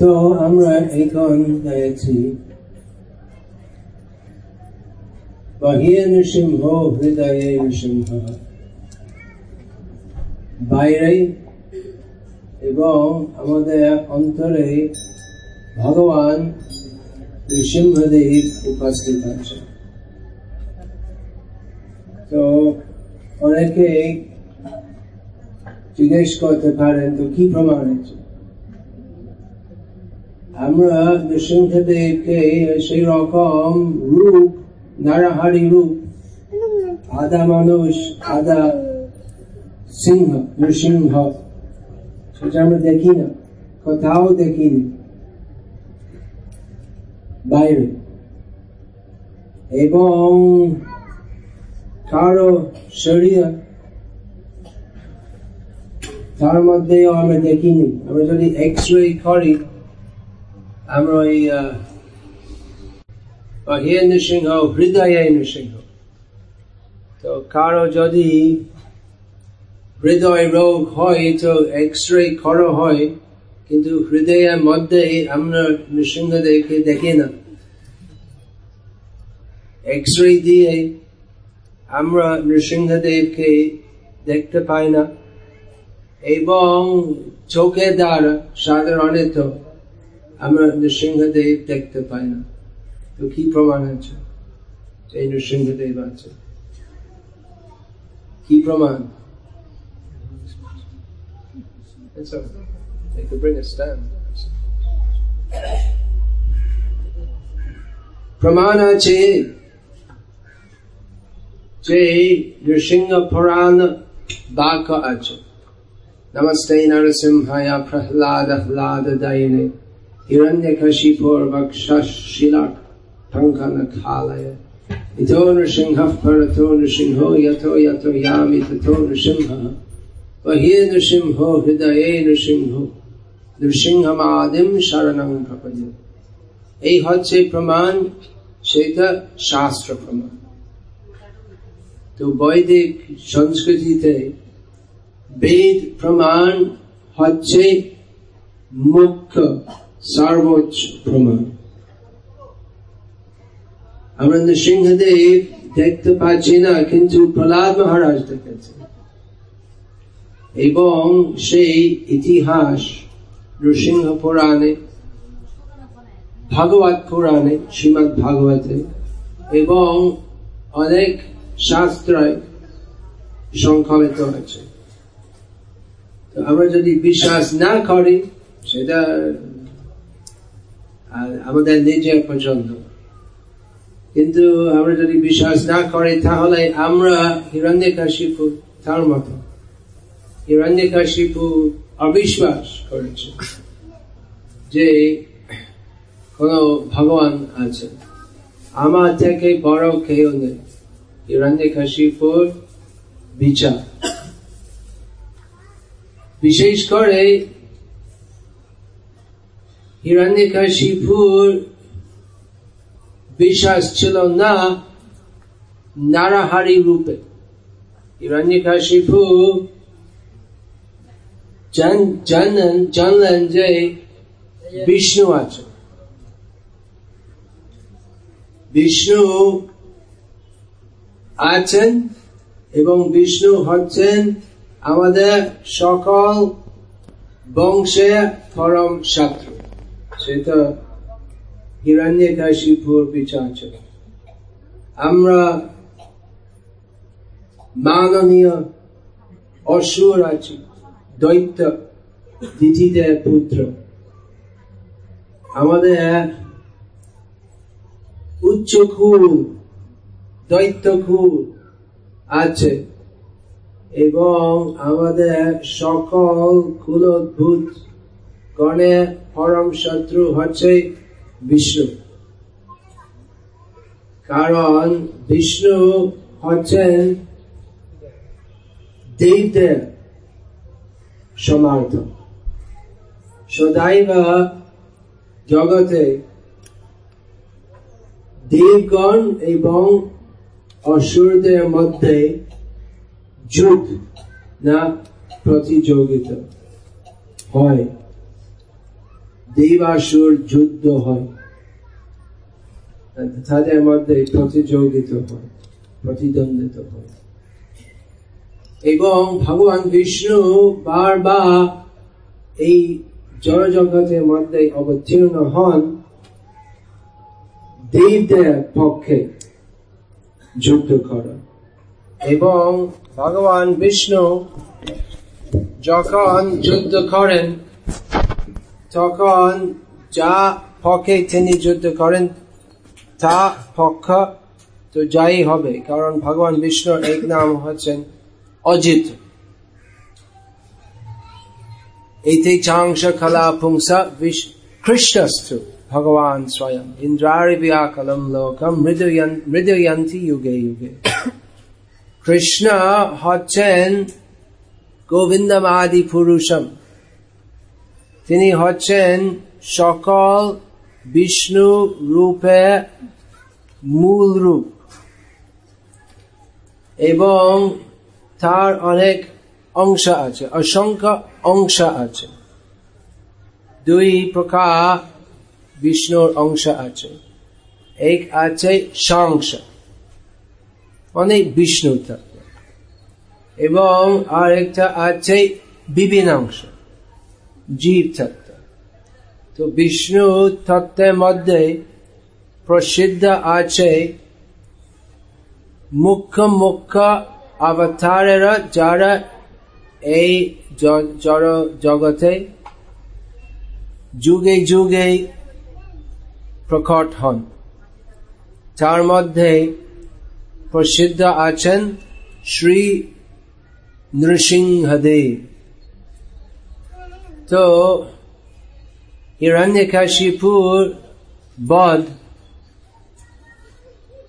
তো আমরা এখন গাইছি বাহিয়ে নৃসিংহ, হৃদয়ে নৃসিংহ। বাইরে এবং আমাদের অন্তরে ভগবান নৃসিংহদেব উপস্থিত আছে তো অনেকে জিজ্ঞেস করতে পারেন, তো কি প্রমাণ আছে? আমরা নৃসিংহদেবকে সেই রকম রূপ নারাহারি রূপ আদা মানুষ আদা সিংহ, নৃসিংহ। সেটা আমরা দেখি না, কোথাও দেখিনি বাইরে। এবং কারও শরীর, তার মধ্যেও আমরা দেখিনি। আমরা যদি এক্স রে করি আমরা ওই বাহ্য নৃসিংহ হৃদয় নৃসিংহ তো কারও যদি হৃদয় রোগ হয় তো এক্স রে করা হয় কিন্তু হৃদয়ের মধ্যে আমরা নৃসিংহদেবকে দেখি না এক্স রে দিয়ে আমরা নৃসিংহদেবকে দেখতে পাই না এবং চোখের দ্বারা সাধারণত আমরা নৃসিংহদেব দেখতে পাই না তো কি প্রমাণ আছে এই নৃসিংহদেব আছে কি প্রমাণ It's okay. They could bring a stand. প্রমাণ আছে যে নৃসিংহ পুরাণ বাক্য আছে নমস্তে নরসিংহায় প্রহ্লাদ হ্লাদ দয়নে ইতো নৃসিংহ পরতো নৃসিংহ যথো যথো ইয়ামি তথো নৃসিংহ হে নৃসিংহ হৃদয়ে নৃসিংহ নৃসিংহমাদিম শরণং প্রপদ এই হচ্ছে প্রমাণ সেটা শাস্ত্র প্রমাণ তো বৈদিক সংস্কৃতিতে বেদ প্রমাণ হচ্ছে মুখ্য সর্বোচ্চ প্রমাণ আমরা নৃসিংহদেব দেখতে পাচ্ছি না, কিন্তু প্রহ্লাদ মহারাজ দেখেছে। এবং সেই ইতিহাস নৃসিংহ পুরাণে, ভাগবত পুরাণে শ্রীমৎ ভাগবতে, এবং অনেক শাস্ত্রায় সংকলিত আছে। আমরা যদি বিশ্বাস না করি, সেটা আমাদের নিজের পছন্দ কিন্তু আমরা যদি বিশ্বাস না করি, তাহলে আমরা হিরণ্যকাশিপু তার মতো। হিরণ্যকাশিপু অবিশ্বাস করেছে যে কোন ভগবান আছে। আমার থেকে বড় কেউ নেই। হিরণ্যকাশিপুর বিচার। বিশেষ করে হিরণ্যকাশিপুর বিশ্বাস ছিল না নারাহারি রূপে। হিরণ্যকাশিপু জানলেন জানলেন যে বিষ্ণু আছে। বিষ্ণু আছেন এবং বিষ্ণু হচ্ছেন আমাদের সকল বংশে পরম শত্রু। সেটা হিরণ্যকাশিপুর বিচার ছিল আমরা মাননীয় অসুর আছি, দৈত্য, দিদিদের পুত্র। আমাদের উচ্চ খুল দৈত্য খুল আছে এবং আমাদের সকল কুলোদ্ভূত গণের পরম শত্রু হচ্ছে বিষ্ণু। কারণ বিষ্ণু হচ্ছেন দেবদের সমার্থ সদাইব জগতে দেবগণ এবং অসুরদের মধ্যে যুদ্ধ না প্রতিযোগিতা হয়। দেবাসুর যুদ্ধ হয়। তাদের মধ্যে প্রতিযোগিত হয়, প্রতিদ্বন্দ্বিত হয়। এবং ভগবান বিষ্ণু বারবার এই জড়জগতের মধ্যে অবতীর্ণ হন দেবদের পক্ষে যুদ্ধ করা এবং ভগবান বিষ্ণু যখন যুদ্ধ করেন তখন যা পক্ষে তিনি যুদ্ধ করেন, তা পক্ষ তো যাই হবে, কারণ ভগবান বিষ্ণুর এক নাম হচ্ছেন অজিত। এতে চাংশ কলা পুংসা কৃষ্ণস্থ ভগবান স্বয়ং। ইন্দ্রারি ব্যাকলম লোকম মৃদয়ন্তী যুগে যুগে। কৃষ্ণ হচ্ছেন গোবিন্দম আদি পুরুষম। তিনি হচ্ছেন সকল বিষ্ণু রূপে মূল রূপ এবং তার অনেক অংশ আছে, অসংখ্য অংশ আছে। দুই প্রকার বিষ্ণুর অংশ আছে। এক আছে সংস, অনেক বিষ্ণু তত্ত্ব এবং আর একটা আছে অংশ জীব তত্ত্ব তো বিষ্ণু তত্ত্বের মধ্যে প্রসিদ্ধ আছে মুখ্য মুখ্য অবতারেরা যারা এই জড় জগতে যুগে যুগে প্রকট হন তার মধ্যে প্রসিদ্ধ আছেন শ্রী নৃসিংহদেব তো হিরণ্যকাশিপুর বধ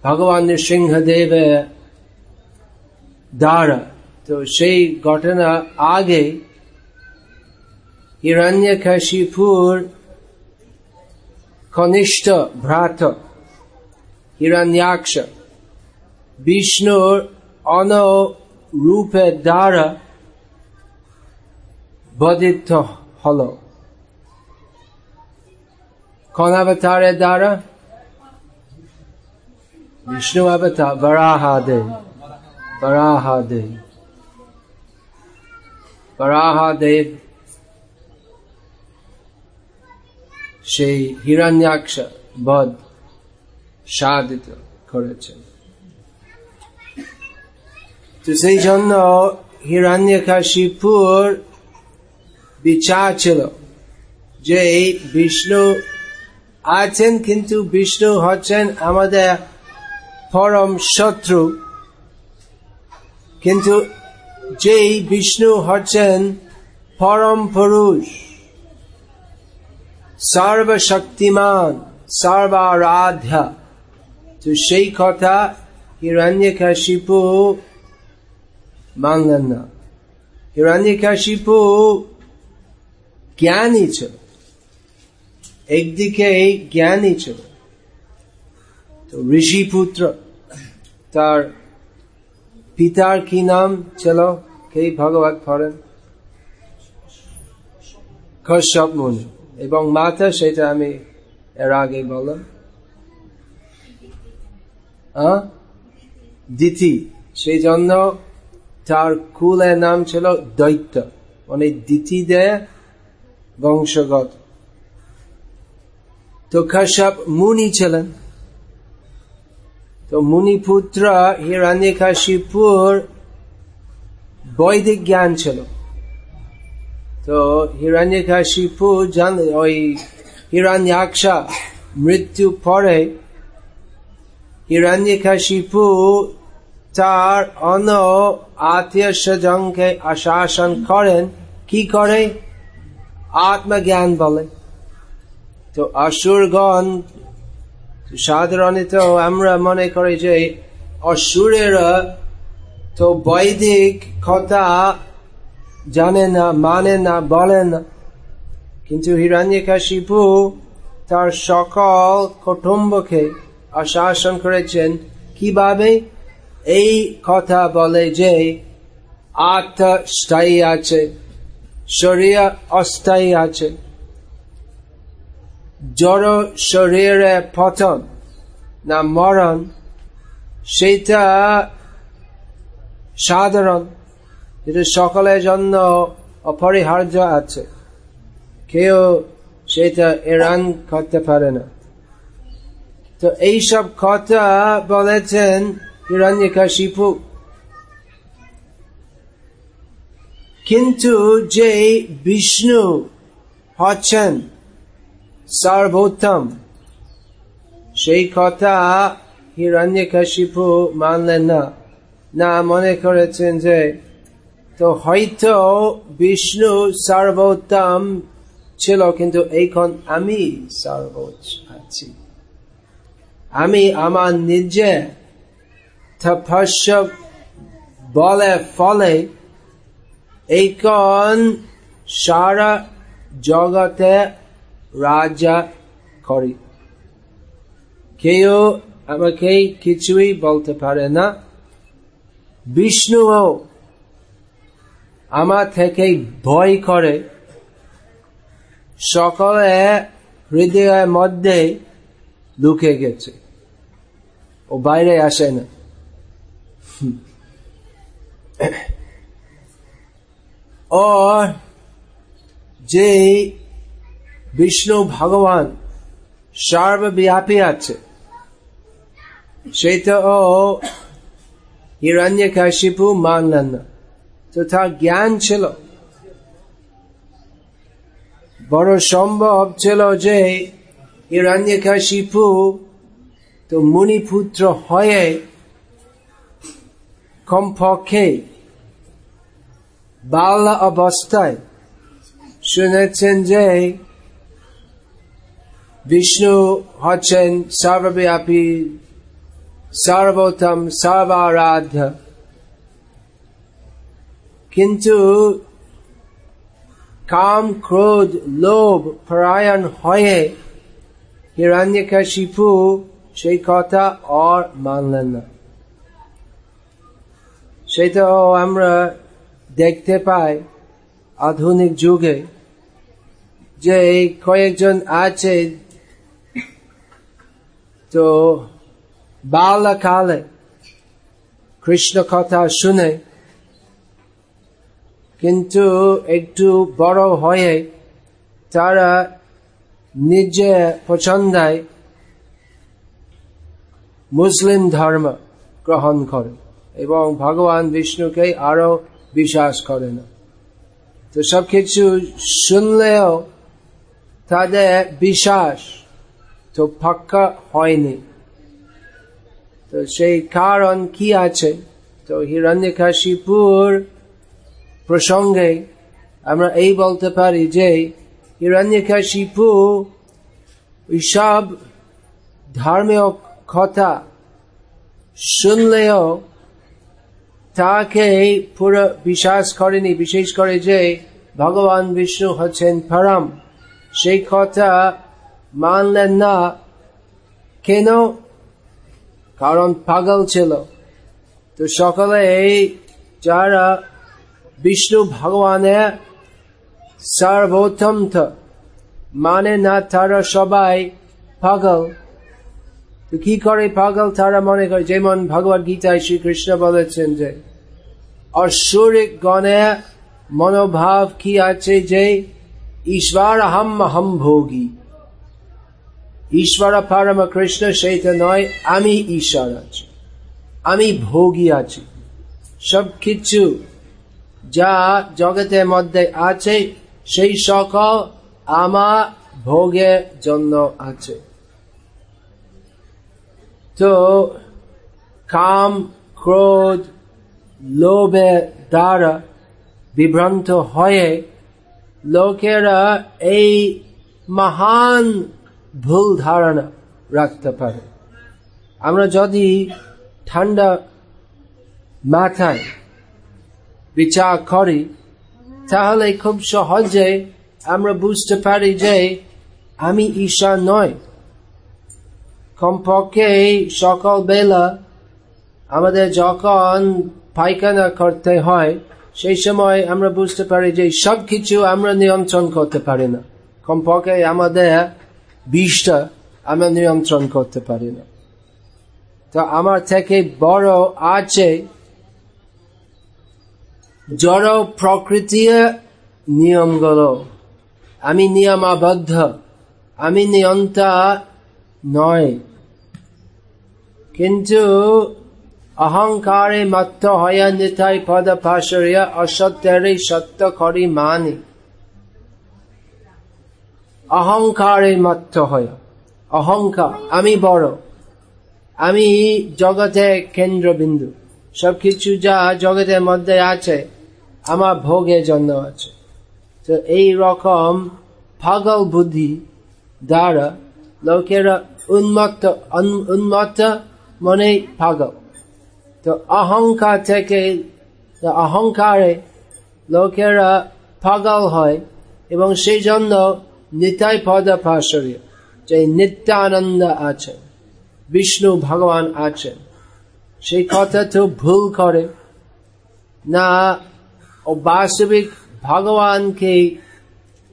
ভগবান নৃসিংহদেবের দ্বারা। তো সেই ঘটনা আগে হিরণ্যকাশিপুর কনিষ্ঠ ভ্রাত হিরণ্যাক্ষ বিষ্ণুর অন রূপের দ্বারা বদিত হল কনাবতারের দ্বারা বিষ্ণু অবতার বরাহাদেব বরাহাদেব বরাহাদেব সেই হিরণ্যাক্ষ বধ সাধিত করেছেন তো সেই জন্য হিরণ্যকাশিপুর বিচার ছিল যে এই বিষ্ণু আছেন, কিন্তু বিষ্ণু হচ্ছেন আমাদের পরম শত্রু। কিন্তু যেই বিষ্ণু হচ্ছেন পরম পুরুষ, সর্বশক্তিমান, সর্বারাধ্য। তো সেই কথা হিরণ্যকাশিপু মানলেন না। হিরণ্যকাশিপু জ্ঞানী ছিল। একদিকে জ্ঞানী ছিল। তো ঋষি পুত্র তার পিতার কি নাম ছিল? কে ভগবত পড়েন কশ্যপ মুনি। এবং মাতা সেটা আমি এর আগে বললাম। দিতি সেই জন্য তার কুলের নাম ছিল দৈত্য। মানে দে বংশগত। তো কশ্যপ মুনি ছিলেন। তো মুনিপুত্র হিরণ্যকাশিপুর বৈদিক জ্ঞান ছিল। তো হিরণ্যকাশিপু জান ওই হিরণ্যাক্ষা মৃত্যু পরে হিরণ্যকাশিপু তার অন্য আত্মীয় স্বজনকে আশাসন করেন। কি করে? আত্মজ্ঞান বলে তো অসুরগণ সাধারণত আমরা মনে করি যে অসুরেরা তো বৈদিক কথা জানে না মানে না বলে না কিন্তু হিরণ্যকাশিপু তার সকল কুটুম্বকে আশাসন করেছেন কীভাবে এই কথা বলে যে আত্মা স্থায়ী আছে শরীর অস্থায়ী আছে। জড় শরীরে পতন না মরণ সেটা সাধারণ। যেটা সকলের জন্য অপরিহার্য আছে। কেউ সেটা এরান করতে পারে না। তো এইসব কথা বলেছেন হিরণ্যকাশিপু। কিন্তু যে বিষ্ণু হচ্ছেন সর্বোত্তম, সেই কথা হিরণ্যকাশিপু মানলেন না। না, মনে করেছেন যে, তো হয়তো বিষ্ণু সর্বোত্তম ছিল, কিন্তু এখন আমি সর্বোচ্চ আছি। আমি আমার নিজে বলে ফলে এইখন সারা জগতে রাজা করি কেউ আমাকে কিছুই বলতে পারে না বিষ্ণুও আমার থেকে ভয় করে সকলে হৃদয়ের মধ্যে লুকে গেছে ও বাইরে আসে না ও যে বিষ্ণু ভগবান সর্বব্যাপী আছে সেটা ও হিরণ্য কাশিপু মানলেন না তো তার জ্ঞান ছিল বড় সম্ভব ছিল যে হিরণ্য কাশিপু তো মুনিপুত্র হয়ে কমপক্ষে বাল্য অবস্থায় শুনেছেন যে বিষ্ণু হচ্ছেন সর্বব্যাপী, সর্বোত্তম, সর্বারাধ্য। কিন্তু কাম, ক্রোধ, লোভ, পরায়ণ হয়ে হিরণ্যকাশিপু সেই কথা আর মানলেন না। সেটা আমরা দেখতে পাই আধুনিক যুগে যে কয়েকজন আছে। তো বাল্যকালে কৃষ্ণ কথা শুনে কিন্তু একটু বড় হয়ে তারা নিজে পছন্দায় মুসলিম ধর্ম গ্রহণ করে এবং ভগবান বিষ্ণুকে আরও বিশ্বাস করে না তো সবকিছু শুনলেও তাদের বিশ্বাস তো পাক্কা হয়নি। তো সেই কারণ কি আছে? তো হিরণ্যকাশিপুর প্রসঙ্গে আমরা এই বলতে পারি যে হিরণ্যকাশিপু সব ধর্মীয় কথা শুনলেও তাকে পুরো বিশ্বাস করেনি, বিশেষ করে যে ভগবান বিষ্ণু হচ্ছেন পরম। সেই কথা মানলেন না। কেন? কারণ পাগল ছিল। তো সকলে যারা বিষ্ণু ভগবানের সর্বোত্তম মানে না তারা সবাই পাগল। তো কি করে পাগল তারা মনে করে? যেমন ভগবত গীতায় শ্রীকৃষ্ণ বলেছেন যে অসুরিক গণে মনোভাব কি আছে যে ঈশ্বর আহম আহম ভোগী ঈশ্বর পরম কৃষ্ণ সেইটা নয় আমি ঈশ্বর আছি আমি ভোগী আছি সব কিছু যা জগতের মধ্যে আছে সেই সকল আমার ভোগের জন্য আছে। তো কাম, ক্রোধ লোভের দ্বারা বিভ্রান্ত হয়ে লোকেরা এই মহান ভুল ধারণা রাখতে পারে। আমরা যদি ঠান্ডা মাথায় বিচার করি, তাহলে খুব সহজে আমরা বুঝতে পারি যে আমি ঈশা নয় কমপক্ষে সকাল বেলা আমাদের যখন পায়খানা করতে হয়, সেই সময় আমরা বুঝতে পারি যে সব কিছু আমরা নিয়ন্ত্রণ করতে পারি না। কমপক্ষে আমাদের বিষটা আমরা নিয়ন্ত্রণ করতে পারি না। তো আমার থেকে বড় আছে জড় প্রকৃতির নিয়মগুলো। আমি নিয়মাবদ্ধ, আমি নিয়ন্তা নয়। কিন্তু অহংকারে মত্ত হয়া নিতাই পদ পাশরিয়া অসত্যের সত্য করি মানে। অহংকারে মত্ত হয়। অহংকার, আমি বড়। আমি জগতে কেন্দ্রবিন্দু। সবকিছু যা জগতের মধ্যে আছে, আমার ভোগের জন্য আছে। তো এই রকম পাগল বুদ্ধি দ্বারা লোকেরা উন্মত্ত উন্মত্ত মনে পাগল। তো অহংকার থেকে অহংকারে লোকেরা পাগল হয় এবং সেই জন্য নিতাই পদ যে নিত্যানন্দ আছেন বিষ্ণু ভগবান আছেন সেই কথা তো ভুল করে না ও বাস্তবিক ভগবানকে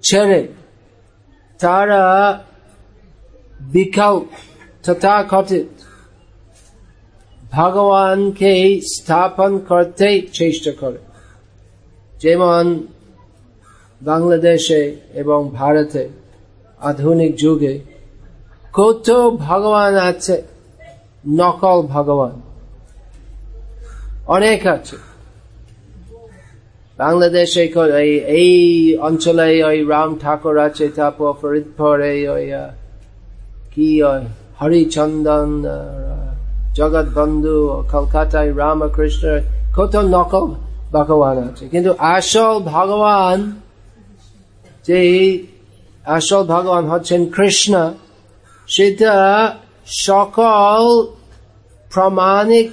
ছেড়ে তারা বিকল্প তথাকথিত ভগবানকে স্থাপন করতে চেষ্টা করে যেমন বাংলাদেশে এবং ভারতে আধুনিক যুগে কত ভগবান আছে? নকল ভগবান। অনেক আছে। বাংলাদেশে এই অঞ্চলে ওই রাম ঠাকুর আছে, তারপর ফরিদপুরে ওই কি হরিচন্দন জগৎ বন্ধু কলকাতায় রামকৃষ্ণ কত নকল ভগবান আছে। কিন্তু আসল ভগবান যে আসল ভগবান হচ্ছেন কৃষ্ণ সেটা সকল প্রমাণিক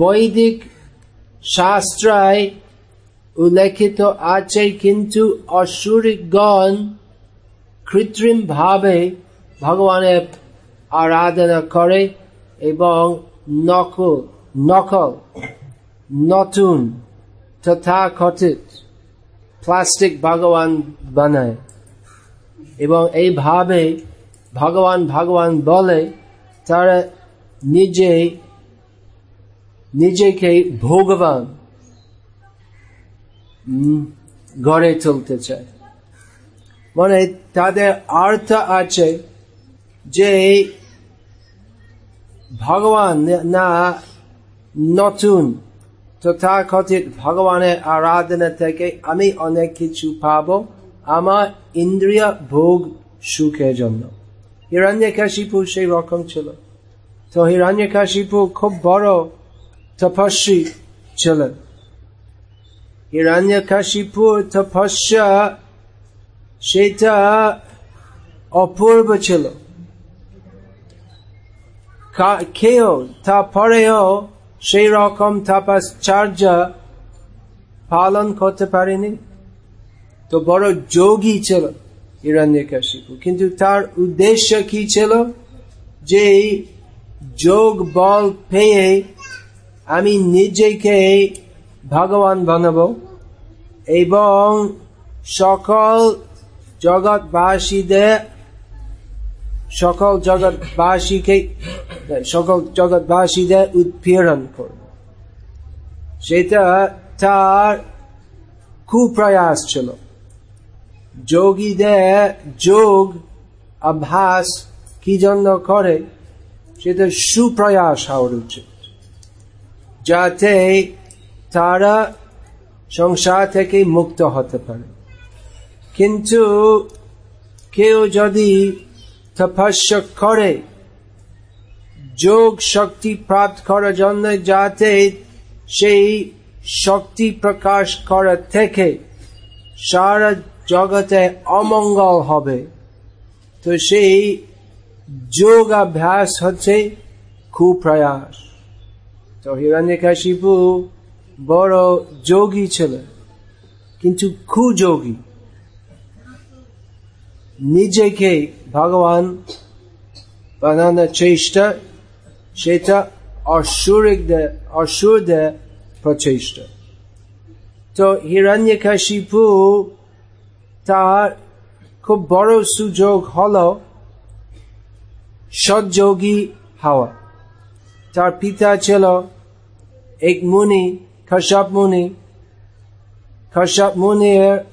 বৈদিক শাস্ত্রায় উল্লেখিত আছে, কিন্তু অসুরিকগণ কৃত্রিম ভাবে ভগবানের আরাধনা করে। এবং নকল নকল, নতুন, তথাকথিত, প্লাস্টিক ভগবান বানায়। এবং এইভাবে ভগবান ভগবান বলে, তারা নিজে নিজেকে ভগবান গড়ে তুলতে চায়। মানে তাদের অর্থ আছে যে ভগবান না নতুন তথাকথিত ভগবানের আরাধনা থেকে আমি অনেক কিছু পাব আমার ইন্দ্রিয় ভোগ সুখের জন্য। হিরণ্যকাশিপু সেই রকম ছিল। তো হিরণ্যকাশিপু খুব বড় তপস্বী ছিলেন। হিরণ্যকাশিপুর তপস্যা সেটা অপূর্ব ছিল। কেউ তারপরেও সেই রকম তপশ্চর্য পালন করতে পারেনি তো বড় যোগী ছিল হিরণ্যকাশিপু কিন্তু তার উদ্দেশ্য কি ছিল যে যোগ বল পেয়ে আমি নিজেকে ভগবান বানাব এবং সকল জগৎবাসীদের সকল জগৎবাসীকে, সকল জগৎবাসীদের উৎপীড়ন করব। সেটা তার কুপ্রয়াস ছিল। যোগীদের যোগ অভ্যাস কি জন্য করে? সেটা সুপ্রয়াস হওয়ার উচিত। যাতে তারা সংসার থেকে মুক্ত হতে পারে। কিন্তু কেউ যদি তপস্যা করে যোগ শক্তি প্রাপ্ত করার জন্য যাতে সেই শক্তি প্রকাশ করা থেকে সারা জগতে অমঙ্গল হবে। তো সেই যোগ অভ্যাস হচ্ছে কুপ্রয়াস। তো হিরণ্যকাশিপু বড় যোগী ছিলেন, কিন্তু কুযোগী। নিজেকে ভগবান বানানোর চেষ্টা, সেটা অসুরিকদের অসুরদের প্রচেষ্টা। তো হিরণ্যকাশিপু তার খুব বড় সুযোগ হল সৎযোগী হাওয়া। তার পিতা ছিল এক মুনি খসাব মুনি। খসাব মুনির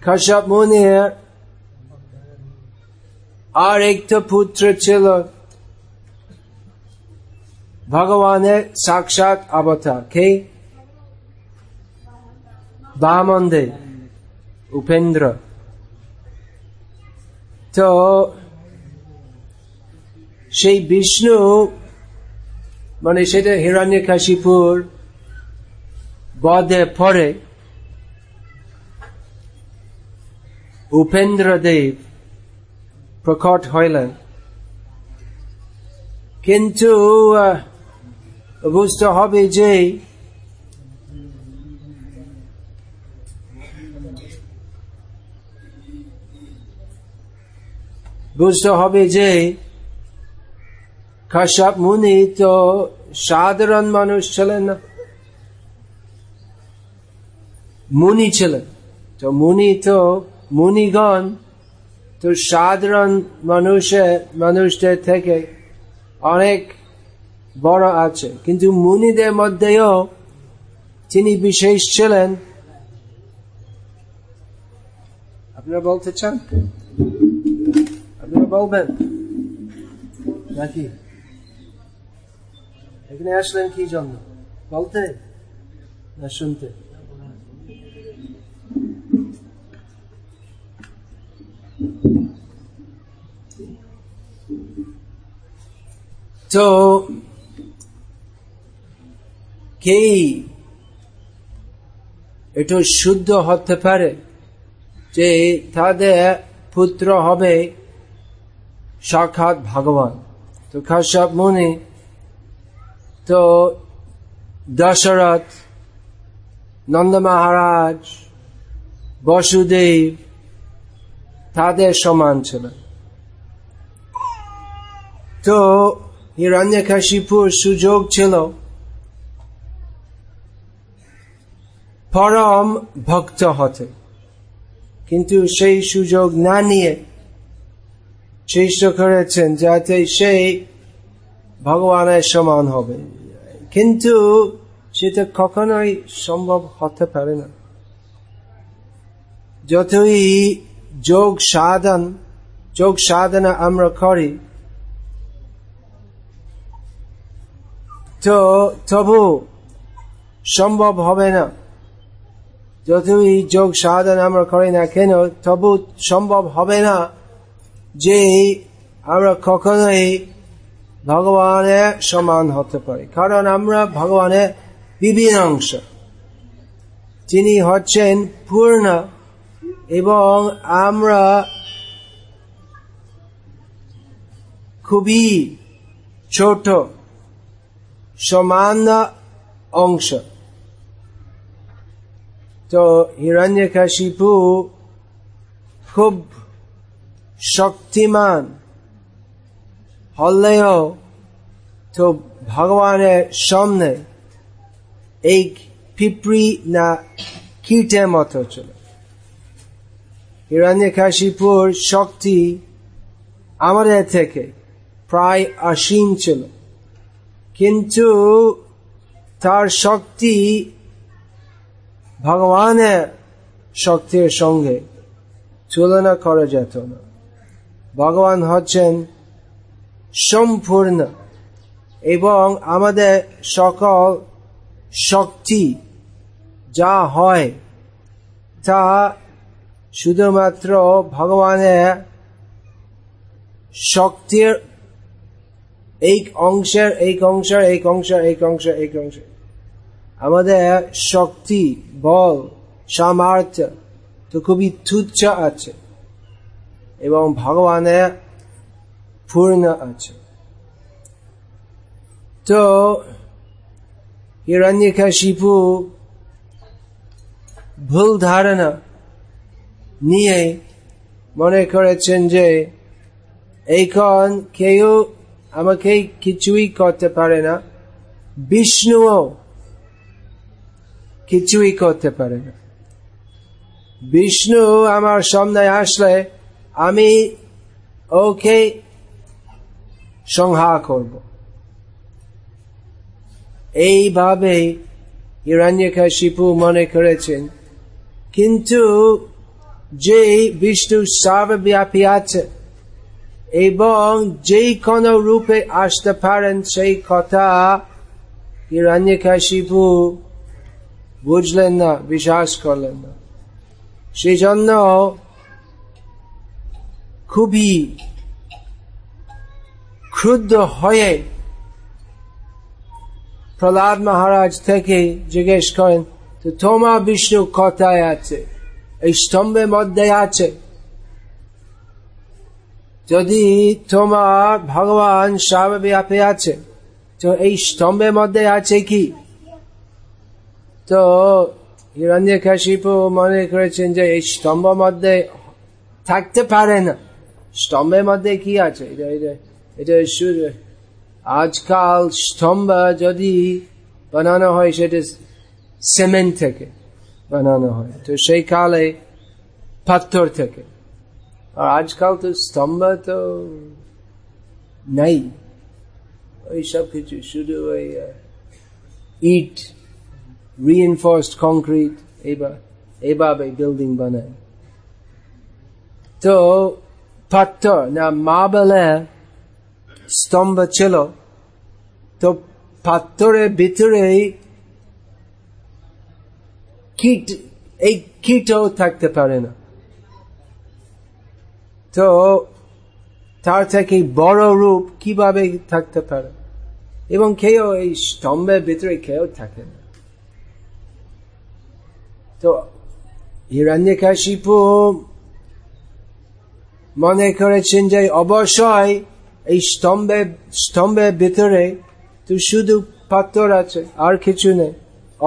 খসাব মুনির আর একটা পুত্র ছিল ভগবানের সাক্ষাৎ অবতার কে বামন্দে উপেন্দ্র তো সেই বিষ্ণু মানে সেটা হিরণ্য কাশিপুর বধে পরে উপেন্দ্র দেব, প্রকট হইলেন। কিন্তু বুঝতে হবে যে, বুঝতে হবে যে, কাশ্যপ মুনি তো সাধারণ মানুষ ছিলেন না। মুনি ছিলেন। তো মুনি তো মুনিগণ তো সাধারণ মানুষের মানুষদের থেকে অনেক বড় আছে। কিন্তু মুনিদের মধ্যেও তিনি বিশেষ ছিলেন। আপনারা বলতে চান? আপনারা বলবেন? নাকি? এখানে আসলেন কি জন্য? বলতে না শুনতে? তো কে একটু শুদ্ধ হতে পারে যে তাদের পুত্র হবে সাক্ষাৎ ভগবান। তো কাশ্যপ মুনি তো দশরথ, নন্দ মহারাজ, বসুদেব তাদের সমান ছিল তো হিরণ্যকাশিপুর সুযোগ ছিল পরম ভক্ত হতে কিন্তু সেই সুযোগ না নিয়ে চেষ্টা করেছেন যাতে সেই ভগবানের সমান হবে কিন্তু সেটা কখনোই সম্ভব হতে পারে না যতই যোগ সাধন যোগ সাধনা আমরা করি তবু সম্ভব হবে না। যতই যোগ সাধন আমরা করি না কেন, তবু সম্ভব হবে না যে আমরা কখনোই ভগবানের সমান হতে পারি। কারণ আমরা ভগবানের বিভিন্ন অংশ। তিনি হচ্ছেন পূর্ণ এবং আমরা খুবই ছোট। সমান অংশ তো হিরণ্যকাশিপু খুব শক্তিমান হলেও তো ভগবানের সামনে এই পিঁপড়ি না কীটের মতো ছিল হিরণ্যকাশিপুর শক্তি আমাদের থেকে প্রায় অসীম ছিল। কিন্তু তার শক্তি ভগবানের শক্তির সঙ্গে তুলনা করা যেত না। ভগবান হচ্ছেন সম্পূর্ণ এবং আমাদের সকল শক্তি যা হয় তা শুধুমাত্র ভগবানের শক্তির এক অংশের এক অংশের এক অংশের এক অংশের, এক অংশ আমাদের শক্তি, বল, সামর্থ্য তো খুবই তুচ্ছ আছে এবং ভগবানের পূর্ণ আছে। তো হিরণ্যকাশিপু ভুল ধারণা নিয়ে মনে করেছেন যে এখন কেউ আমাকে কিছুই করতে পারে না। বিষ্ণুও কিছুই করতে পারে না। বিষ্ণু আমার সামনে আসলে আমি ওকে সংহার করব। এইভাবে হিরণ্যকাশিপু মনে করেছেন। কিন্তু যে বিষ্ণু সর্বব্যাপী আছে এবং যে কোন রূপে আসতে পারেন, সেই কথা হিরণ্যকাশিপু বুঝলেন না, বিশ্বাস করলেন না। সেই জন্য খুবই ক্ষুদ্র হয়ে প্রহ্লাদ মহারাজ থেকে জিজ্ঞেস করেন, তো তোমার বিষ্ণু কথায় আছে, এই স্তম্ভের মধ্যে আছে? যদি তোমার ভগবান সর্বব্যাপী আছে, তো এই স্তম্ভের মধ্যে আছে কি? তো হিরণ্যকাশিপু মনে করেছেন যে এই স্তম্ভ মধ্যে থাকতে পারে না। স্তম্ভের মধ্যে কি আছে? এটা এটা আজকাল স্তম্ভ যদি বানানো হয়, সেটা সিমেন্ট থেকে বানানো হয়। তো সেই কালে পাথর থেকে। আর আজকাল তো স্তম্ভ তো নাই ওই সব কিছু শুধু ওই ইট রিএনফোর্সড কংক্রিট এবার এভাবে বিল্ডিং বানায় তো পাথর না মা বলে স্তম্ভ ছিল তো পাথরের ভিতরে কীট এই কীটও থাকতে পারে না তো তার থেকে বড় রূপ কীভাবে থাকতে পারে? এবং কেউ এই স্তম্ভের ভিতরে কেউ থাকে না। তো হিরণ্যকাশিপু মনে করেছেন যে অবশ্যই এই স্তম্ভের স্তম্ভের ভিতরে তো শুধু পাথর আছে, আর কিছু নেই।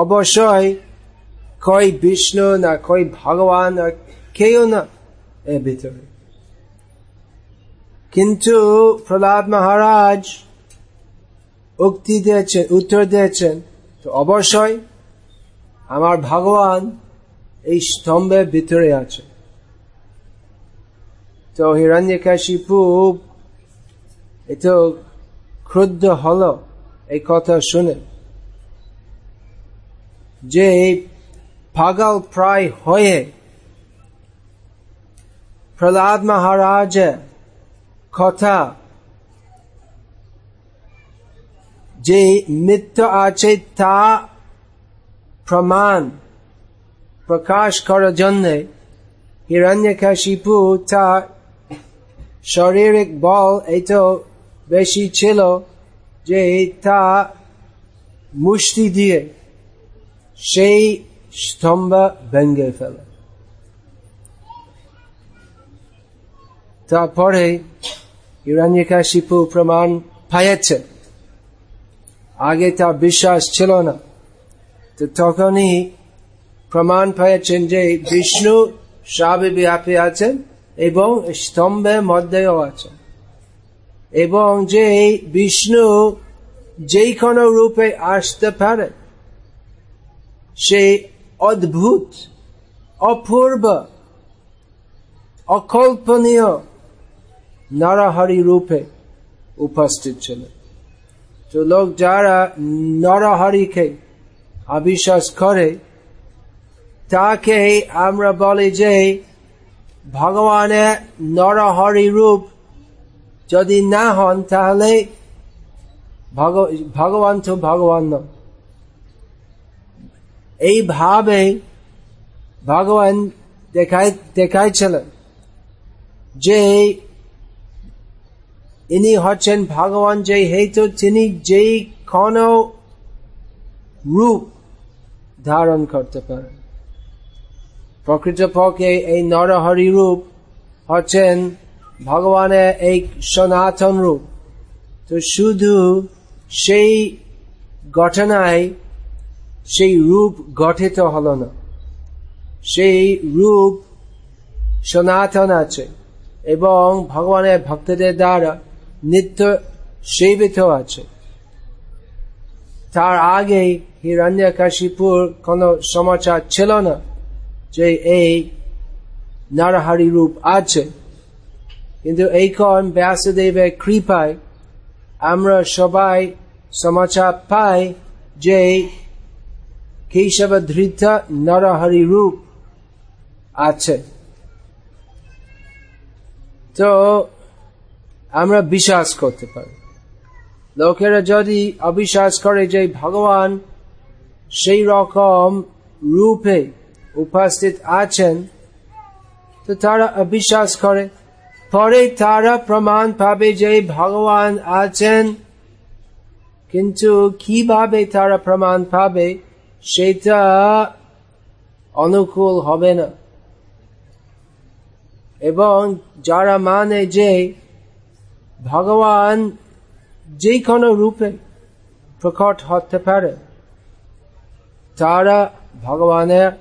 অবশ্যই কই বিষ্ণু না কই ভগবান আর কেউ না এর ভিতরে। কিন্তু প্রহ্লাদ মহারাজ উক্তি দিয়েছেন, উত্তর দিয়েছেন তো অবশ্যই আমার ভগবান এই স্তম্ভের ভিতরে আছে। তো হিরণ্যকাশিপু এত ক্রুদ্ধ হল এই কথা শুনে। যে পাগল প্রায় হয়ে প্রহ্লাদ মহারাজ কথা। যে মিথ্য আছে তা প্রমাণ প্রকাশ করার জন্য হিরণ্যকাশিপু তা শারীরিক বল এত বেশি ছিল যে তা মুষ্টি দিয়ে সেই স্তম্ভ ভেঙ্গে ফেলে। তারপরে হিরণ্যকাশিপু প্রমাণ পাইছে আগে তার বিশ্বাস ছিল না। তো তখনই প্রমাণ পেয়েছেন যে বিষ্ণু সর্বব্যাপী আছেন এবং স্তম্ভের মধ্যেও আছেন। এবং যে বিষ্ণু যে কোনো রূপে আসতে পারে সে অদ্ভুত, অপূর্ব, অকল্পনীয় নরহরি রূপে উপস্থিত ছিল তো লোক যারা নরহরিকে অবিশ্বাস করে তাকে আমরা বলি যে ভগবানের নরহরি রূপ যদি না হন তাহলে ভগবান তো ভগবান নয় এইভাবে ভগবান দেখাই দেখাইছিলেন যে ইনি হচ্ছেন ভগবান যে হেতু তিনি যেই কোন রূপ ধারণ করতে পারেন। প্রকৃতপক্ষে এই নরহরি রূপ হচ্ছেন ভগবানের এই সনাতন রূপ। তো শুধু সেই ঘটনায় সেই রূপ গঠিত হল না। সেই রূপ সনাতন আছে এবং ভগবানের ভক্তদের দ্বারা নিত্য সেবিত আছে। তার আগে হিরণ্যকাশিপুর কোন সমাচার ছিল না যে এই নারহারি রূপ আছে। কিন্তু এই এইখন ব্যাসদেবের কৃপায় আমরা সবাই সমাচার পাই যে কেশব ধৃত নরহরি রূপ আছে। তো আমরা বিশ্বাস করতে পারি। লোকেরা যদি অবিশ্বাস করে যে ভগবান সেই রকম রূপে উপস্থিত আছেন, তো তারা অবিশ্বাস করে। পরে তারা প্রমাণ পাবে যে ভগবান আছেন। কিন্তু কীভাবে তারা প্রমাণ পাবে, সেটা অনুকূল হবে না। এবং যারা মানে যে ভগবান যে কোনো রূপে প্রকট হতে পারে, তারা ভগবানের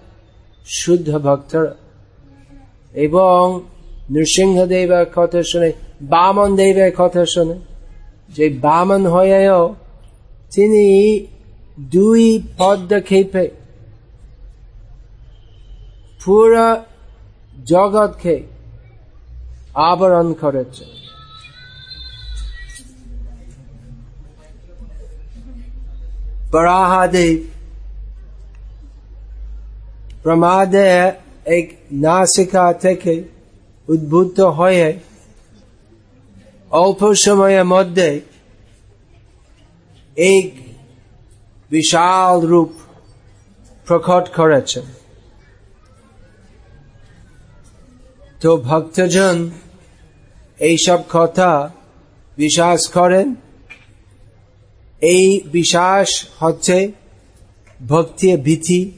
শুদ্ধ ভক্তরা এবং নৃসিংহদেবের কথা শুনে বামন দেবের কথা শুনে, যে বামন হয়েও তিনি দুই পদ্মক্ষেপে পুরা জগৎকে আবরণ করেছে বরাহাদেব প্রমাদে এক নাসিকা থেকে উদ্ভূত হয়ে অল্প সময়ের মধ্যে এক বিশাল রূপ প্রকট করেছেন তো ভক্তজন এইসব কথা বিশ্বাস করেন এই বিশ্বাস হচ্ছে ভক্তি ভীতি।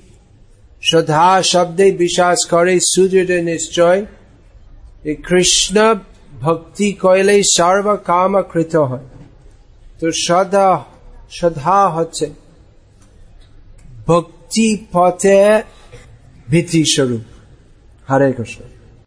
শ্রদ্ধা শব্দে বিশ্বাস করে সুদৃঢ় নিশ্চয়। কৃষ্ণ ভক্তি কইলে সর্বকাম কৃত হয়। তো শ্রদ্ধা শ্রদ্ধা হচ্ছে ভক্তি পথে ভীতি স্বরূপ হরে কৃষ্ণ।